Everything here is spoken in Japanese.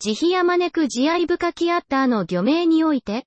慈悲あまねく慈愛深きあったの漁名において、